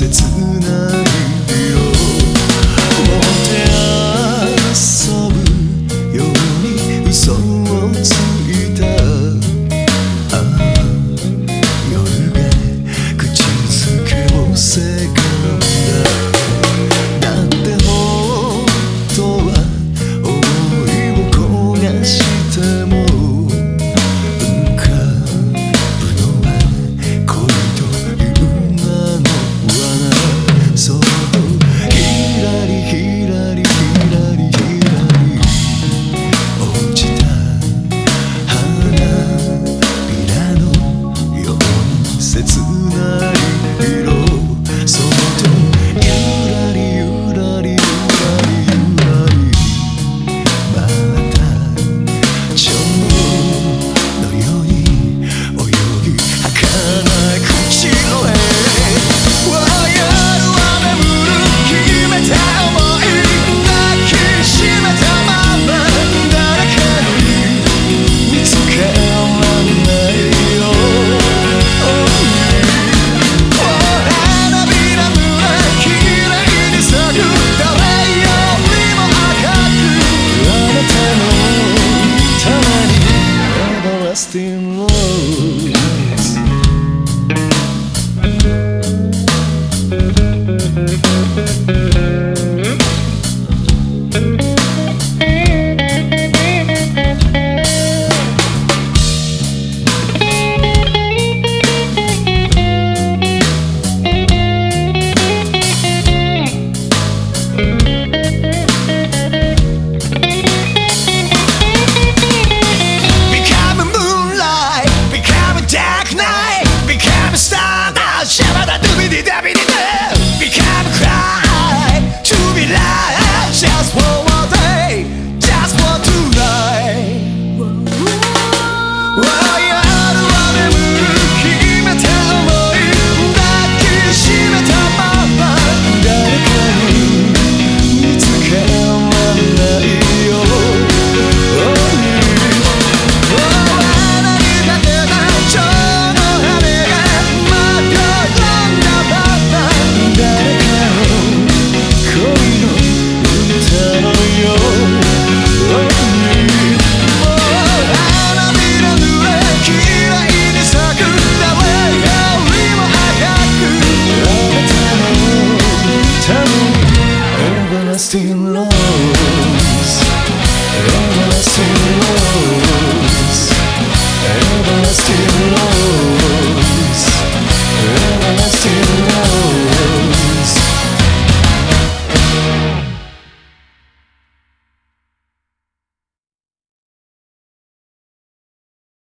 It's eternal, everlasting love.